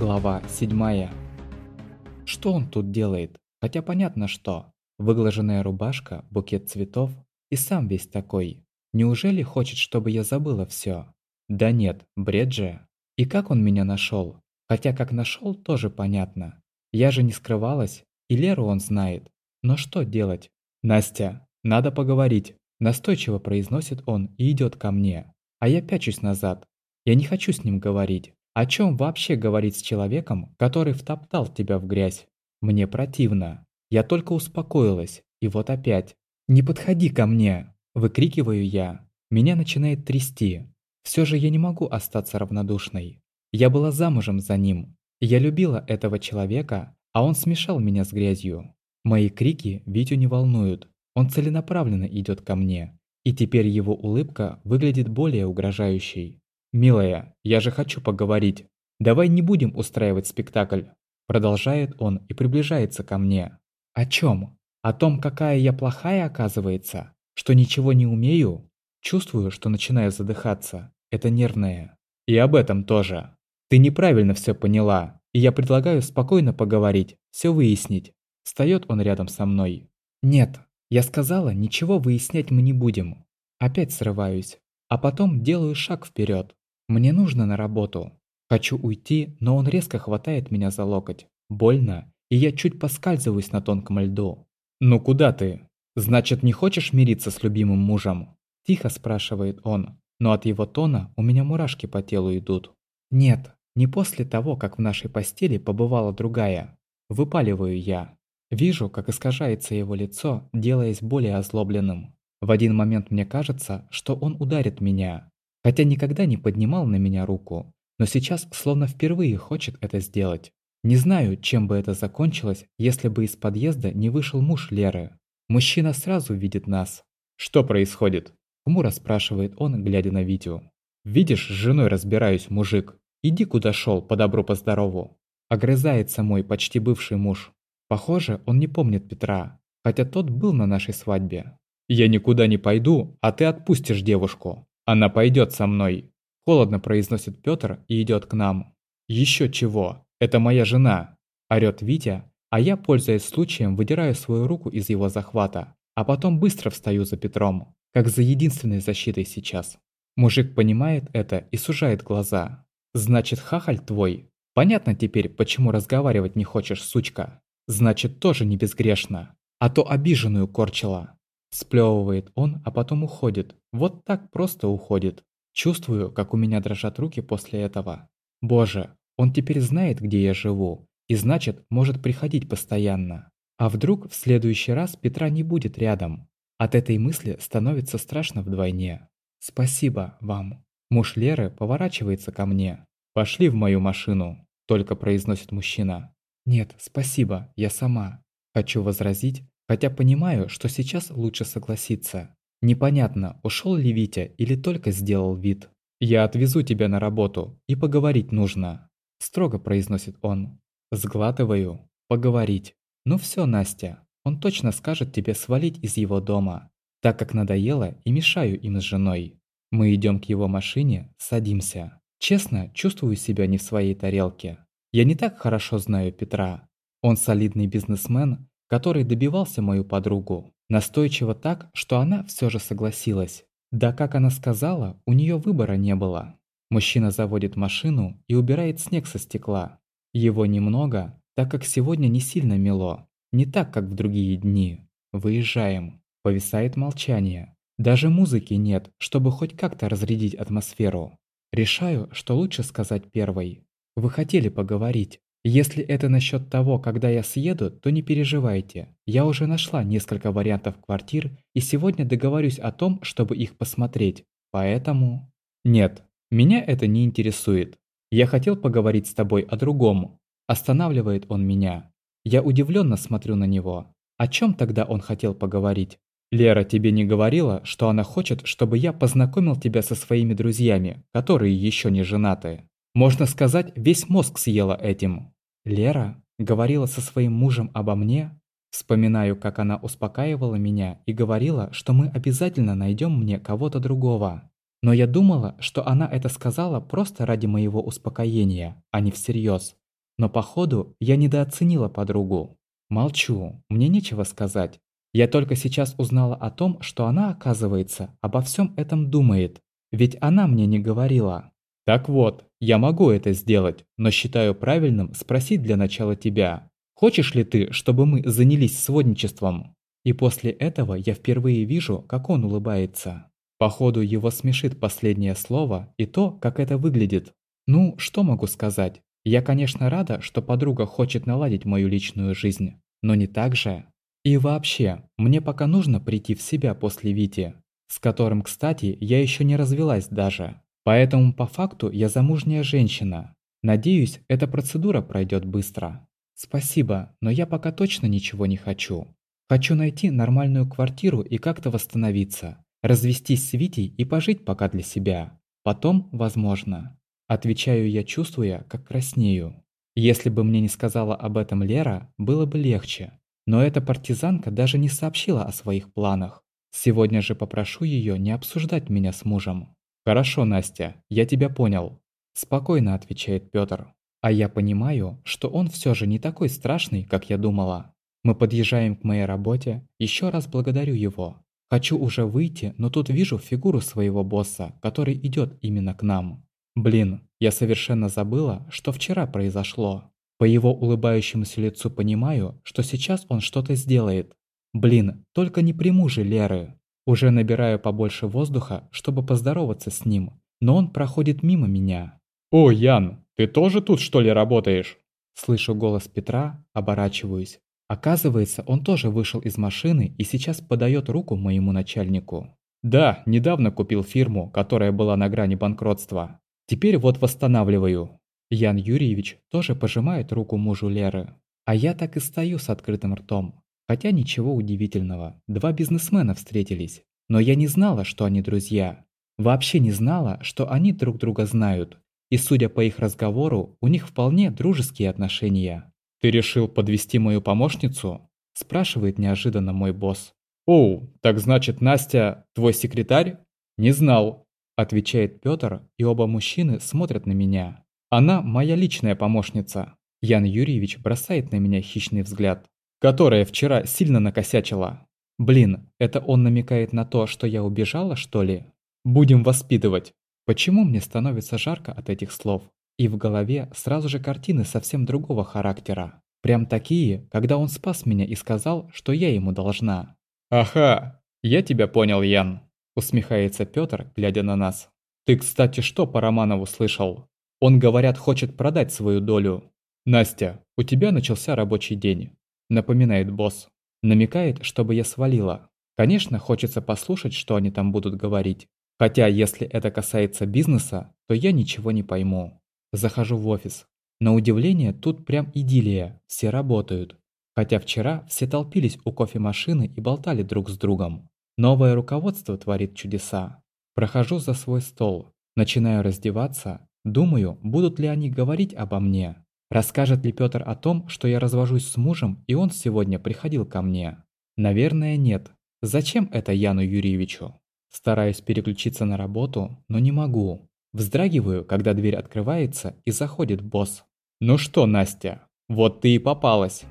Глава 7. Что он тут делает? Хотя понятно что. Выглаженная рубашка, букет цветов и сам весь такой. Неужели хочет, чтобы я забыла все? Да нет, бред же. И как он меня нашел? Хотя как нашел, тоже понятно. Я же не скрывалась, и Леру он знает. Но что делать? Настя, надо поговорить. Настойчиво произносит он и идет ко мне. А я пячусь назад. Я не хочу с ним говорить. О чем вообще говорить с человеком, который втоптал тебя в грязь? Мне противно. Я только успокоилась, и вот опять. «Не подходи ко мне!» – выкрикиваю я. Меня начинает трясти. Все же я не могу остаться равнодушной. Я была замужем за ним. Я любила этого человека, а он смешал меня с грязью. Мои крики Витю не волнуют. Он целенаправленно идет ко мне. И теперь его улыбка выглядит более угрожающей. «Милая, я же хочу поговорить. Давай не будем устраивать спектакль». Продолжает он и приближается ко мне. «О чем? О том, какая я плохая, оказывается? Что ничего не умею? Чувствую, что начинаю задыхаться. Это нервное. И об этом тоже. Ты неправильно все поняла, и я предлагаю спокойно поговорить, все выяснить». Встает он рядом со мной. «Нет, я сказала, ничего выяснять мы не будем». Опять срываюсь, а потом делаю шаг вперед. Мне нужно на работу. Хочу уйти, но он резко хватает меня за локоть. Больно, и я чуть поскальзываюсь на тонком льду. «Ну куда ты? Значит, не хочешь мириться с любимым мужем?» Тихо спрашивает он, но от его тона у меня мурашки по телу идут. «Нет, не после того, как в нашей постели побывала другая. Выпаливаю я. Вижу, как искажается его лицо, делаясь более озлобленным. В один момент мне кажется, что он ударит меня, Хотя никогда не поднимал на меня руку, но сейчас словно впервые хочет это сделать. Не знаю, чем бы это закончилось, если бы из подъезда не вышел муж Леры. Мужчина сразу видит нас. «Что происходит?» – хмуро спрашивает он, глядя на Витю. «Видишь, с женой разбираюсь, мужик. Иди куда шел, по добру, по здорову». Огрызается мой почти бывший муж. Похоже, он не помнит Петра, хотя тот был на нашей свадьбе. «Я никуда не пойду, а ты отпустишь девушку», «Она пойдет со мной», – холодно произносит Петр и идет к нам. «Еще чего? Это моя жена!» – орёт Витя, а я, пользуясь случаем, выдираю свою руку из его захвата, а потом быстро встаю за Петром, как за единственной защитой сейчас. Мужик понимает это и сужает глаза. «Значит, хахаль твой? Понятно теперь, почему разговаривать не хочешь, сучка. Значит, тоже не безгрешно. А то обиженную корчила. Сплёвывает он, а потом уходит. Вот так просто уходит. Чувствую, как у меня дрожат руки после этого. Боже, он теперь знает, где я живу. И значит, может приходить постоянно. А вдруг в следующий раз Петра не будет рядом? От этой мысли становится страшно вдвойне. Спасибо вам. Муж Леры поворачивается ко мне. «Пошли в мою машину», – только произносит мужчина. «Нет, спасибо, я сама». Хочу возразить, Хотя понимаю, что сейчас лучше согласиться. Непонятно, ушел ли Витя или только сделал вид. «Я отвезу тебя на работу, и поговорить нужно», – строго произносит он. Сглатываю. Поговорить. Ну все, Настя, он точно скажет тебе свалить из его дома, так как надоело и мешаю им с женой. Мы идем к его машине, садимся. Честно, чувствую себя не в своей тарелке. Я не так хорошо знаю Петра. Он солидный бизнесмен, который добивался мою подругу. Настойчиво так, что она все же согласилась. Да как она сказала, у нее выбора не было. Мужчина заводит машину и убирает снег со стекла. Его немного, так как сегодня не сильно мело. Не так, как в другие дни. Выезжаем. Повисает молчание. Даже музыки нет, чтобы хоть как-то разрядить атмосферу. Решаю, что лучше сказать первой. Вы хотели поговорить. Если это насчет того, когда я съеду, то не переживайте. Я уже нашла несколько вариантов квартир и сегодня договорюсь о том, чтобы их посмотреть. Поэтому... Нет, меня это не интересует. Я хотел поговорить с тобой о другом. Останавливает он меня. Я удивленно смотрю на него. О чем тогда он хотел поговорить? Лера тебе не говорила, что она хочет, чтобы я познакомил тебя со своими друзьями, которые еще не женаты? Можно сказать, весь мозг съела этим. Лера говорила со своим мужем обо мне. Вспоминаю, как она успокаивала меня и говорила, что мы обязательно найдем мне кого-то другого. Но я думала, что она это сказала просто ради моего успокоения, а не всерьез. Но походу я недооценила подругу. Молчу, мне нечего сказать. Я только сейчас узнала о том, что она, оказывается, обо всем этом думает. Ведь она мне не говорила. Так вот, я могу это сделать, но считаю правильным спросить для начала тебя. Хочешь ли ты, чтобы мы занялись сводничеством? И после этого я впервые вижу, как он улыбается. Походу, его смешит последнее слово и то, как это выглядит. Ну, что могу сказать? Я, конечно, рада, что подруга хочет наладить мою личную жизнь, но не так же. И вообще, мне пока нужно прийти в себя после Вити, с которым, кстати, я еще не развелась даже. Поэтому по факту я замужняя женщина. Надеюсь, эта процедура пройдет быстро. Спасибо, но я пока точно ничего не хочу. Хочу найти нормальную квартиру и как-то восстановиться. Развестись с Витей и пожить пока для себя. Потом, возможно. Отвечаю я, чувствуя, как краснею. Если бы мне не сказала об этом Лера, было бы легче. Но эта партизанка даже не сообщила о своих планах. Сегодня же попрошу ее не обсуждать меня с мужем. «Хорошо, Настя, я тебя понял», – спокойно отвечает Пётр. А я понимаю, что он все же не такой страшный, как я думала. Мы подъезжаем к моей работе, еще раз благодарю его. Хочу уже выйти, но тут вижу фигуру своего босса, который идет именно к нам. Блин, я совершенно забыла, что вчера произошло. По его улыбающемуся лицу понимаю, что сейчас он что-то сделает. Блин, только не приму же Леры. Уже набираю побольше воздуха, чтобы поздороваться с ним, но он проходит мимо меня. «О, Ян, ты тоже тут что ли работаешь?» Слышу голос Петра, оборачиваюсь. Оказывается, он тоже вышел из машины и сейчас подает руку моему начальнику. «Да, недавно купил фирму, которая была на грани банкротства. Теперь вот восстанавливаю. Ян Юрьевич тоже пожимает руку мужу Леры. А я так и стою с открытым ртом. Хотя ничего удивительного. Два бизнесмена встретились. Но я не знала, что они друзья. Вообще не знала, что они друг друга знают. И судя по их разговору, у них вполне дружеские отношения. «Ты решил подвести мою помощницу?» Спрашивает неожиданно мой босс. «Оу, так значит Настя твой секретарь?» «Не знал», отвечает Пётр, и оба мужчины смотрят на меня. Она моя личная помощница. Ян Юрьевич бросает на меня хищный взгляд. Которая вчера сильно накосячила. Блин, это он намекает на то, что я убежала, что ли? Будем воспитывать. Почему мне становится жарко от этих слов? И в голове сразу же картины совсем другого характера. Прям такие, когда он спас меня и сказал, что я ему должна. «Ага, я тебя понял, Ян», – усмехается Пётр, глядя на нас. «Ты, кстати, что по Романову слышал? Он, говорят, хочет продать свою долю. Настя, у тебя начался рабочий день», – напоминает босс. Намекает, чтобы я свалила. Конечно, хочется послушать, что они там будут говорить. Хотя, если это касается бизнеса, то я ничего не пойму. Захожу в офис. На удивление, тут прям идиллия, все работают. Хотя вчера все толпились у кофемашины и болтали друг с другом. Новое руководство творит чудеса. Прохожу за свой стол, начинаю раздеваться Думаю, будут ли они говорить обо мне. Расскажет ли Пётр о том, что я развожусь с мужем, и он сегодня приходил ко мне? Наверное, нет. Зачем это Яну Юрьевичу? Стараюсь переключиться на работу, но не могу. Вздрагиваю, когда дверь открывается и заходит босс. «Ну что, Настя, вот ты и попалась!»